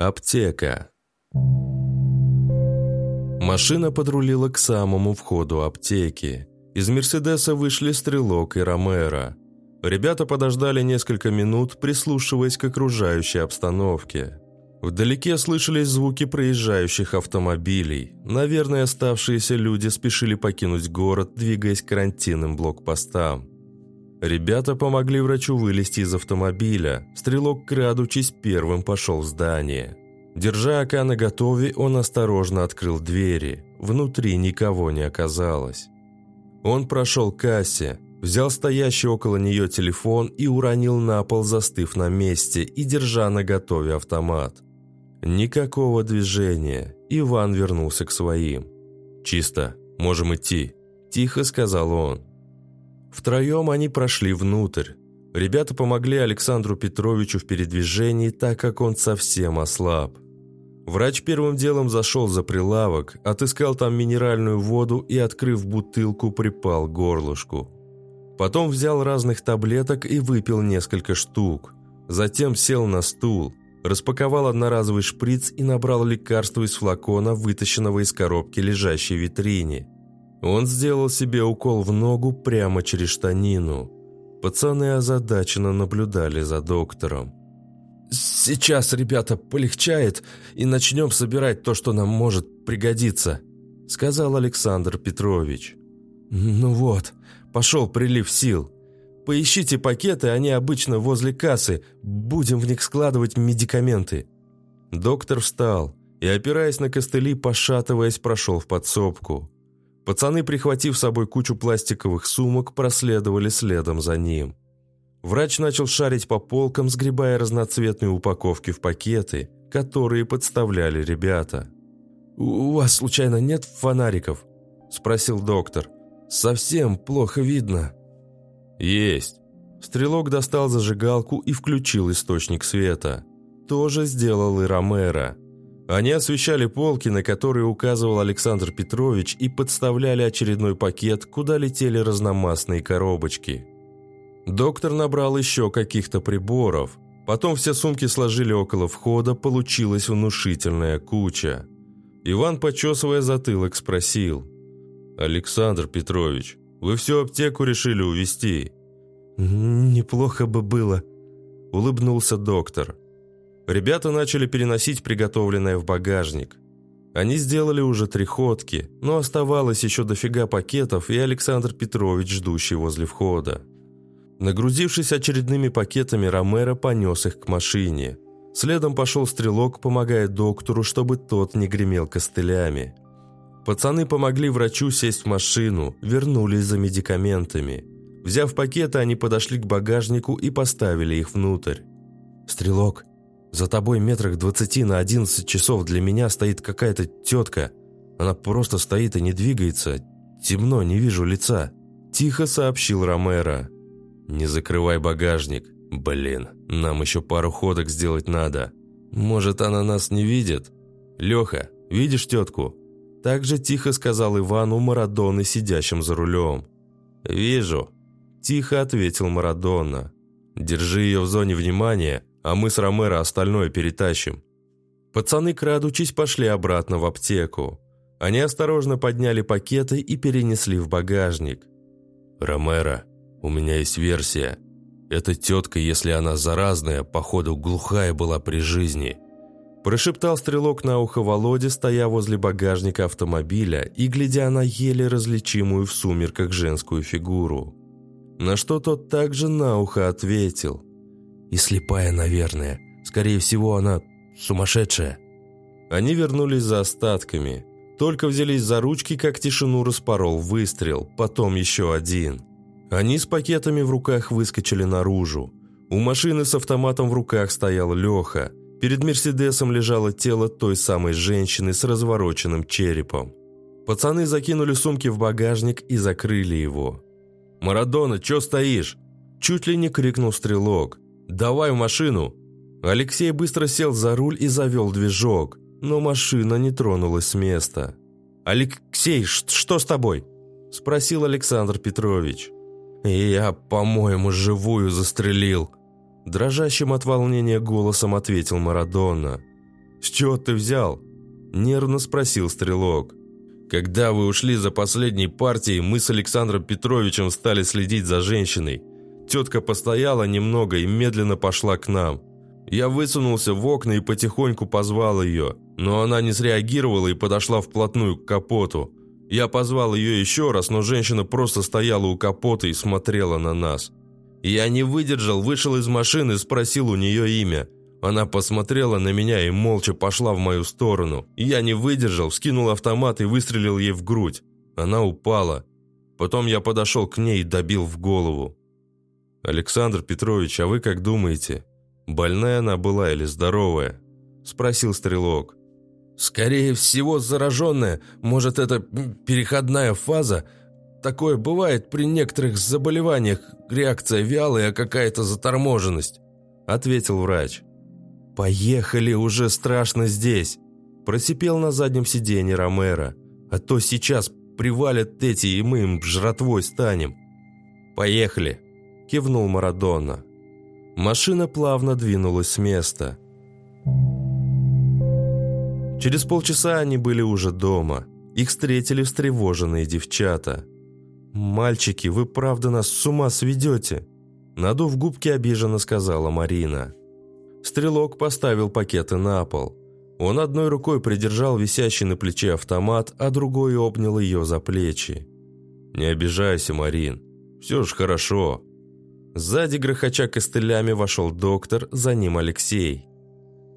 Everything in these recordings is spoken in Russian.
Аптека. Машина подрулила к самому входу аптеки. Из «Мерседеса» вышли Стрелок и Ромеро. Ребята подождали несколько минут, прислушиваясь к окружающей обстановке. Вдалеке слышались звуки проезжающих автомобилей. Наверное, оставшиеся люди спешили покинуть город, двигаясь к карантинным блокпостам. Ребята помогли врачу вылезти из автомобиля. Стрелок, крадучись, первым пошел в здание. Держа ока на он осторожно открыл двери. Внутри никого не оказалось. Он прошел к кассе, взял стоящий около нее телефон и уронил на пол, застыв на месте и держа на готове автомат. Никакого движения. Иван вернулся к своим. «Чисто. Можем идти», – тихо сказал он. Втроем они прошли внутрь. Ребята помогли Александру Петровичу в передвижении, так как он совсем ослаб. Врач первым делом зашел за прилавок, отыскал там минеральную воду и, открыв бутылку, припал к горлышку. Потом взял разных таблеток и выпил несколько штук. Затем сел на стул, распаковал одноразовый шприц и набрал лекарство из флакона, вытащенного из коробки, лежащей в витрине. Он сделал себе укол в ногу прямо через штанину. Пацаны озадаченно наблюдали за доктором. «Сейчас, ребята, полегчает, и начнем собирать то, что нам может пригодиться», сказал Александр Петрович. «Ну вот, пошел прилив сил. Поищите пакеты, они обычно возле кассы. Будем в них складывать медикаменты». Доктор встал и, опираясь на костыли, пошатываясь, прошел в подсобку. Пацаны, прихватив с собой кучу пластиковых сумок, проследовали следом за ним. Врач начал шарить по полкам, сгребая разноцветные упаковки в пакеты, которые подставляли ребята. «У вас, случайно, нет фонариков?» – спросил доктор. «Совсем плохо видно». «Есть». Стрелок достал зажигалку и включил источник света. То же сделал и Ромеро. Они освещали полки, на которые указывал Александр Петрович, и подставляли очередной пакет, куда летели разномастные коробочки. Доктор набрал еще каких-то приборов. Потом все сумки сложили около входа, получилась внушительная куча. Иван, почесывая затылок, спросил. «Александр Петрович, вы всю аптеку решили увезти?» «Неплохо бы было», – улыбнулся доктор. Ребята начали переносить приготовленное в багажник. Они сделали уже три ходки, но оставалось еще дофига пакетов и Александр Петрович, ждущий возле входа. Нагрузившись очередными пакетами, Ромеро понес их к машине. Следом пошел стрелок, помогая доктору, чтобы тот не гремел костылями. Пацаны помогли врачу сесть в машину, вернулись за медикаментами – Взяв пакеты, они подошли к багажнику и поставили их внутрь. «Стрелок, за тобой метрах двадцати на одиннадцать часов для меня стоит какая-то тетка. Она просто стоит и не двигается. Темно, не вижу лица», – тихо сообщил Ромеро. «Не закрывай багажник. Блин, нам еще пару ходок сделать надо. Может, она нас не видит? Леха, видишь тетку?» Так же тихо сказал Ивану Марадоны, сидящим за рулем. «Вижу», Тихо ответил Марадона. «Держи ее в зоне внимания, а мы с Ромеро остальное перетащим». Пацаны, крадучись, пошли обратно в аптеку. Они осторожно подняли пакеты и перенесли в багажник. «Ромеро, у меня есть версия. Эта тетка, если она заразная, походу глухая была при жизни». Прошептал стрелок на ухо Володе, стоя возле багажника автомобиля и глядя на еле различимую в сумерках женскую фигуру. На что тот также на ухо ответил. «И слепая, наверное. Скорее всего, она сумасшедшая». Они вернулись за остатками. Только взялись за ручки, как тишину распорол выстрел, потом еще один. Они с пакетами в руках выскочили наружу. У машины с автоматом в руках стоял Леха. Перед «Мерседесом» лежало тело той самой женщины с развороченным черепом. Пацаны закинули сумки в багажник и закрыли его. «Марадона, чё стоишь?» Чуть ли не крикнул стрелок. «Давай в машину!» Алексей быстро сел за руль и завел движок, но машина не тронулась с места. «Алексей, что с тобой?» Спросил Александр Петрович. «Я, по-моему, живую застрелил», Дрожащим от волнения голосом ответил Марадона. «С чего ты взял?» – нервно спросил Стрелок. «Когда вы ушли за последней партией, мы с Александром Петровичем стали следить за женщиной. Тетка постояла немного и медленно пошла к нам. Я высунулся в окна и потихоньку позвал ее, но она не среагировала и подошла вплотную к капоту. Я позвал ее еще раз, но женщина просто стояла у капота и смотрела на нас. Я не выдержал, вышел из машины и спросил у нее имя. Она посмотрела на меня и молча пошла в мою сторону. Я не выдержал, вскинул автомат и выстрелил ей в грудь. Она упала. Потом я подошел к ней и добил в голову. «Александр Петрович, а вы как думаете, больная она была или здоровая?» Спросил стрелок. «Скорее всего, зараженная. Может, это переходная фаза? Такое бывает при некоторых заболеваниях. Реакция вялая, а какая-то заторможенность», ответил врач. «Поехали, уже страшно здесь!» Просипел на заднем сиденье Ромеро. «А то сейчас привалят эти, и мы им жратвой станем!» «Поехали!» Кивнул Марадона. Машина плавно двинулась с места. Через полчаса они были уже дома. Их встретили встревоженные девчата. «Мальчики, вы правда нас с ума сведете?» Надув губки, обиженно сказала Марина. Стрелок поставил пакеты на пол. Он одной рукой придержал висящий на плече автомат, а другой обнял ее за плечи. «Не обижайся, Марин. Все же хорошо». Сзади грохоча костылями вошел доктор, за ним Алексей.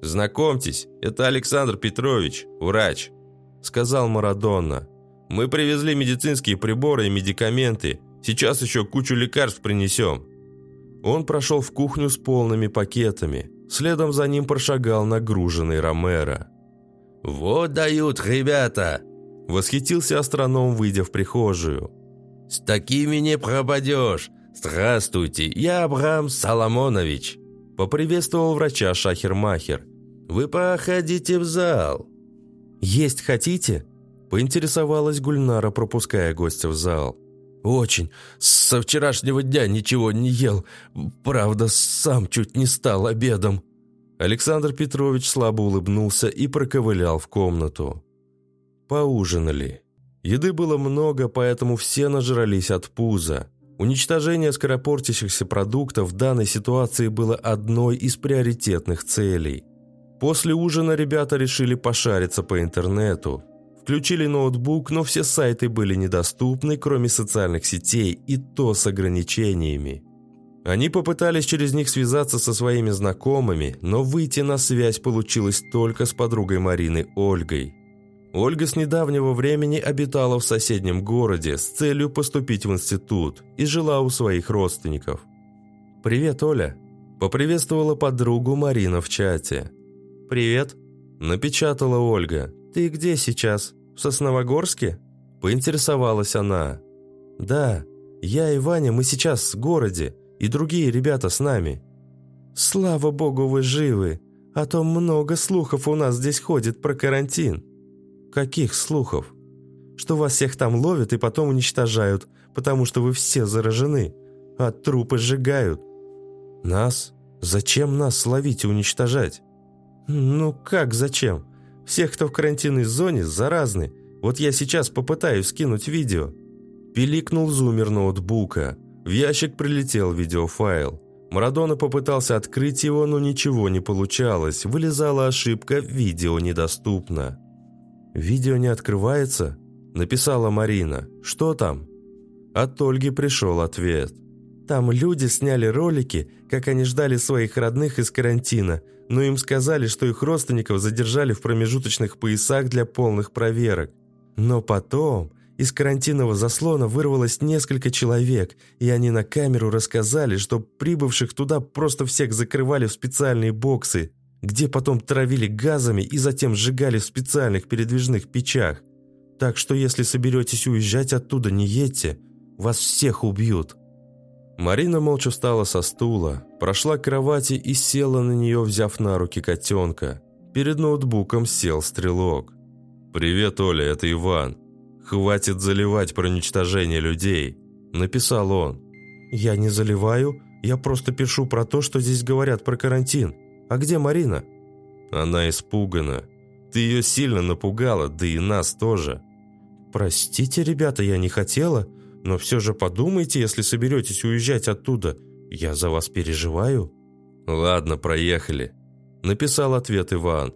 «Знакомьтесь, это Александр Петрович, врач», — сказал Марадонна. «Мы привезли медицинские приборы и медикаменты. Сейчас еще кучу лекарств принесем». Он прошел в кухню с полными пакетами. Следом за ним прошагал нагруженный Ромеро. «Вот дают, ребята!» Восхитился астроном, выйдя в прихожую. «С такими не пропадешь! Здравствуйте, я Абрам Соломонович!» Поприветствовал врача Шахермахер. «Вы проходите в зал!» «Есть хотите?» Поинтересовалась Гульнара, пропуская гостя в зал. «Очень. Со вчерашнего дня ничего не ел. Правда, сам чуть не стал обедом». Александр Петрович слабо улыбнулся и проковылял в комнату. Поужинали. Еды было много, поэтому все нажрались от пуза. Уничтожение скоропортящихся продуктов в данной ситуации было одной из приоритетных целей. После ужина ребята решили пошариться по интернету. Включили ноутбук, но все сайты были недоступны, кроме социальных сетей, и то с ограничениями. Они попытались через них связаться со своими знакомыми, но выйти на связь получилось только с подругой Марины Ольгой. Ольга с недавнего времени обитала в соседнем городе с целью поступить в институт и жила у своих родственников. «Привет, Оля!» – поприветствовала подругу Марина в чате. «Привет!» – напечатала Ольга. «Ты где сейчас? В Сосновогорске?» Поинтересовалась она. «Да, я и Ваня, мы сейчас в городе, и другие ребята с нами». «Слава богу, вы живы, а то много слухов у нас здесь ходит про карантин». «Каких слухов?» «Что вас всех там ловят и потом уничтожают, потому что вы все заражены, а трупы сжигают». «Нас? Зачем нас ловить и уничтожать?» «Ну как зачем? Всех, кто в карантинной зоне, заразны. Вот я сейчас попытаюсь скинуть видео». Пиликнул зумер ноутбука. В ящик прилетел видеофайл. Марадона попытался открыть его, но ничего не получалось. Вылезала ошибка «Видео недоступно». «Видео не открывается?» – написала Марина. «Что там?» От Ольги пришел ответ. Там люди сняли ролики, как они ждали своих родных из карантина, но им сказали, что их родственников задержали в промежуточных поясах для полных проверок. Но потом из карантинного заслона вырвалось несколько человек, и они на камеру рассказали, что прибывших туда просто всех закрывали в специальные боксы, где потом травили газами и затем сжигали в специальных передвижных печах. Так что если соберетесь уезжать оттуда, не едьте, вас всех убьют. Марина молча встала со стула, прошла к кровати и села на нее, взяв на руки котенка. Перед ноутбуком сел стрелок. «Привет, Оля, это Иван. Хватит заливать про уничтожение людей», – написал он. «Я не заливаю, я просто пишу про то, что здесь говорят про карантин. А где Марина?» Она испугана. Ты ее сильно напугала, да и нас тоже. Простите, ребята, я не хотела, но все же подумайте, если соберетесь уезжать оттуда. Я за вас переживаю. Ладно, проехали. Написал ответ Иван.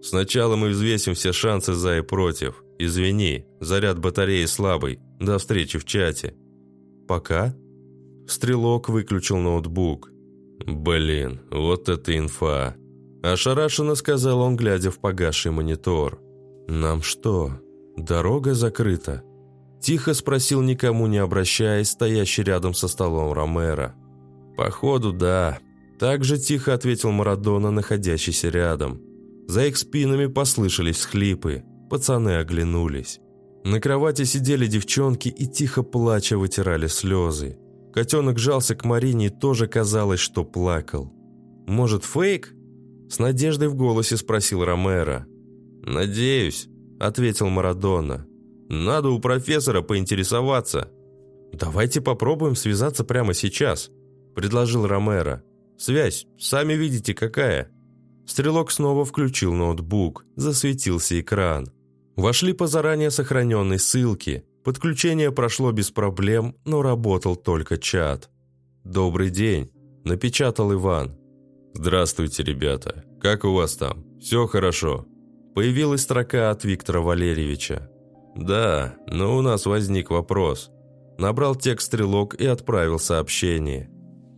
Сначала мы взвесим все шансы за и против. Извини, заряд батареи слабый. До встречи в чате. Пока. Стрелок выключил ноутбук. Блин, вот это инфа. Ошарашенно сказал он, глядя в погасший монитор. «Нам что, дорога закрыта?» Тихо спросил, никому не обращаясь, стоящий рядом со столом Ромеро. «Походу, да», – так же тихо ответил Марадона, находящийся рядом. За их спинами послышались схлипы. Пацаны оглянулись. На кровати сидели девчонки и тихо плача вытирали слезы. Котенок жался к Марине и тоже казалось, что плакал. «Может, фейк?» С надеждой в голосе спросил Ромеро. «Надеюсь», — ответил Марадона. «Надо у профессора поинтересоваться». «Давайте попробуем связаться прямо сейчас», — предложил Ромеро. «Связь, сами видите, какая». Стрелок снова включил ноутбук, засветился экран. Вошли по заранее сохраненной ссылке. Подключение прошло без проблем, но работал только чат. «Добрый день», – напечатал Иван. «Здравствуйте, ребята. Как у вас там? Все хорошо?» Появилась строка от Виктора Валерьевича. «Да, но у нас возник вопрос». Набрал текст стрелок и отправил сообщение.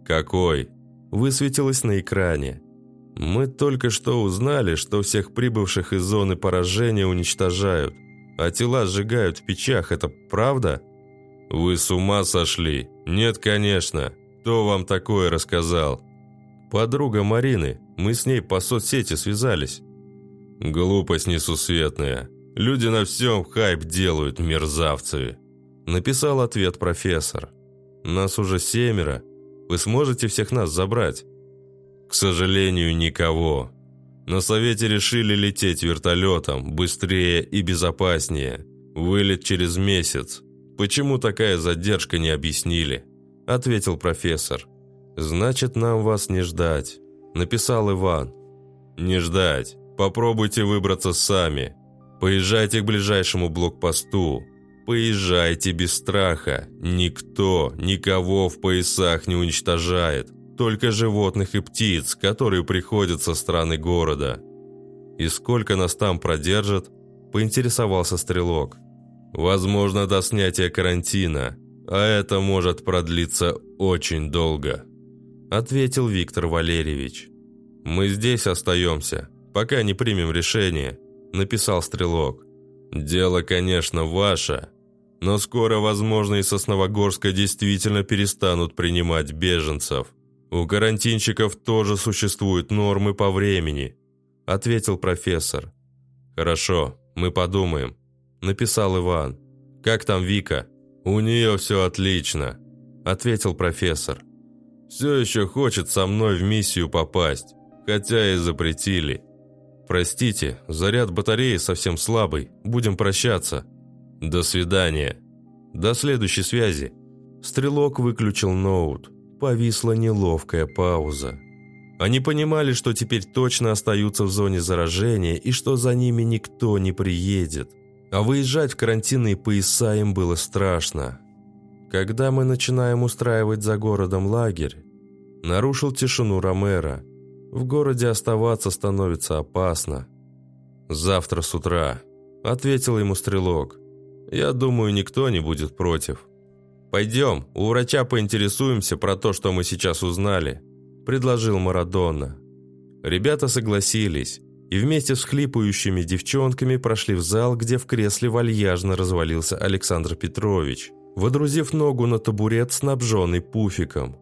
«Какой?» Высветилось на экране. Мы только что узнали, что всех прибывших из зоны поражения уничтожают, а тела сжигают в печах. Это правда? Вы с ума сошли? Нет, конечно. Кто вам такое рассказал? Подруга Марины. Мы с ней по соцсети связались. Глупость несусветная. Люди на всем хайп делают, мерзавцы. Написал ответ профессор. Нас уже семеро. Вы сможете всех нас забрать? К сожалению, никого. На совете решили лететь вертолетом, быстрее и безопаснее. Вылет через месяц. Почему такая задержка не объяснили? Ответил профессор. Значит, нам вас не ждать. Написал Иван. Не ждать. Попробуйте выбраться сами. Поезжайте к ближайшему блокпосту. Поезжайте без страха. Никто, никого в поясах не уничтожает только животных и птиц, которые приходят со стороны города. И сколько нас там продержат, поинтересовался стрелок. Возможно, до снятия карантина, а это может продлиться очень долго, ответил Виктор Валерьевич. Мы здесь остаемся, пока не примем решение, написал стрелок. Дело, конечно, ваше, но скоро, возможно, и Сосновогорска действительно перестанут принимать беженцев. «У карантинщиков тоже существуют нормы по времени», – ответил профессор. «Хорошо, мы подумаем», – написал Иван. «Как там Вика?» «У нее все отлично», – ответил профессор. «Все еще хочет со мной в миссию попасть, хотя и запретили». «Простите, заряд батареи совсем слабый, будем прощаться». «До свидания». «До следующей связи». Стрелок выключил ноут. Повисла неловкая пауза. Они понимали, что теперь точно остаются в зоне заражения и что за ними никто не приедет. А выезжать в карантинные пояса им было страшно. Когда мы начинаем устраивать за городом лагерь, нарушил тишину Ромеро. В городе оставаться становится опасно. «Завтра с утра», — ответил ему стрелок. «Я думаю, никто не будет против». «Пойдем, у врача поинтересуемся про то, что мы сейчас узнали», – предложил Марадона. Ребята согласились и вместе с хлипающими девчонками прошли в зал, где в кресле вальяжно развалился Александр Петрович, водрузив ногу на табурет, снабженный пуфиком.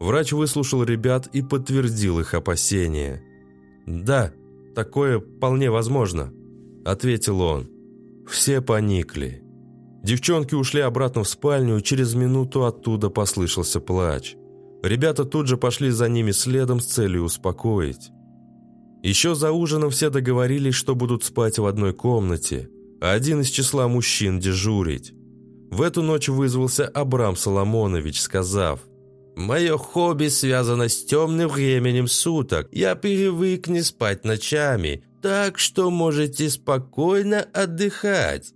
Врач выслушал ребят и подтвердил их опасения. «Да, такое вполне возможно», – ответил он. Все поникли. Девчонки ушли обратно в спальню, через минуту оттуда послышался плач. Ребята тут же пошли за ними следом с целью успокоить. Еще за ужином все договорились, что будут спать в одной комнате, а один из числа мужчин дежурить. В эту ночь вызвался Абрам Соломонович, сказав, Мое хобби связано с темным временем суток. Я привык не спать ночами, так что можете спокойно отдыхать».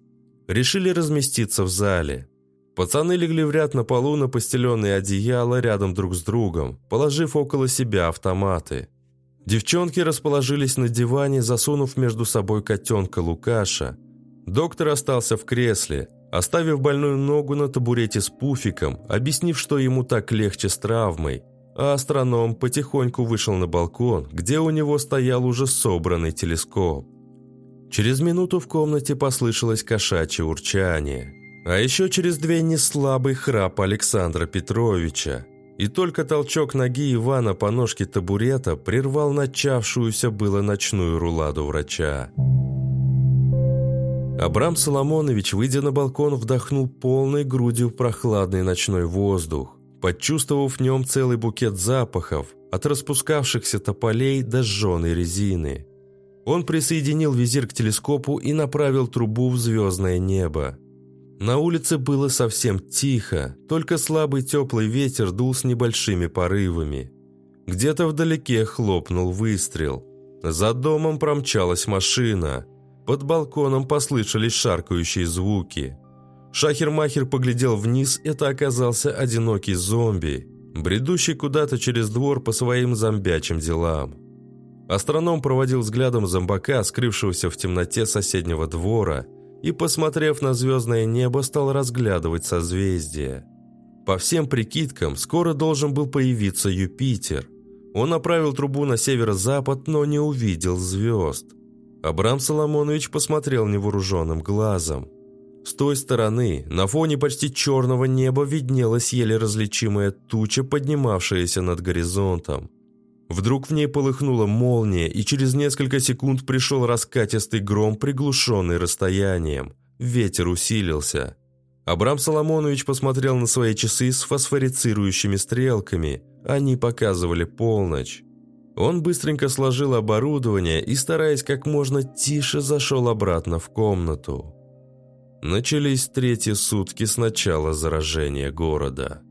Решили разместиться в зале. Пацаны легли в ряд на полу на постеленные одеяла рядом друг с другом, положив около себя автоматы. Девчонки расположились на диване, засунув между собой котенка Лукаша. Доктор остался в кресле, оставив больную ногу на табурете с пуфиком, объяснив, что ему так легче с травмой, а астроном потихоньку вышел на балкон, где у него стоял уже собранный телескоп. Через минуту в комнате послышалось кошачье урчание – а еще через две неслабый храп Александра Петровича. И только толчок ноги Ивана по ножке табурета прервал начавшуюся было ночную руладу врача. Абрам Соломонович, выйдя на балкон, вдохнул полной грудью прохладный ночной воздух, почувствовав в нем целый букет запахов, от распускавшихся тополей до сжженной резины. Он присоединил визир к телескопу и направил трубу в звездное небо. На улице было совсем тихо, только слабый теплый ветер дул с небольшими порывами. Где-то вдалеке хлопнул выстрел. За домом промчалась машина. Под балконом послышались шаркающие звуки. Шахермахер поглядел вниз, это оказался одинокий зомби, бредущий куда-то через двор по своим зомбячим делам. Астроном проводил взглядом зомбака, скрывшегося в темноте соседнего двора, и, посмотрев на звездное небо, стал разглядывать созвездия. По всем прикидкам, скоро должен был появиться Юпитер. Он направил трубу на северо-запад, но не увидел звезд. Абрам Соломонович посмотрел невооруженным глазом. С той стороны, на фоне почти черного неба, виднелась еле различимая туча, поднимавшаяся над горизонтом. Вдруг в ней полыхнула молния, и через несколько секунд пришел раскатистый гром, приглушенный расстоянием. Ветер усилился. Абрам Соломонович посмотрел на свои часы с фосфорицирующими стрелками. Они показывали полночь. Он быстренько сложил оборудование и, стараясь как можно тише, зашел обратно в комнату. Начались третьи сутки с начала заражения города.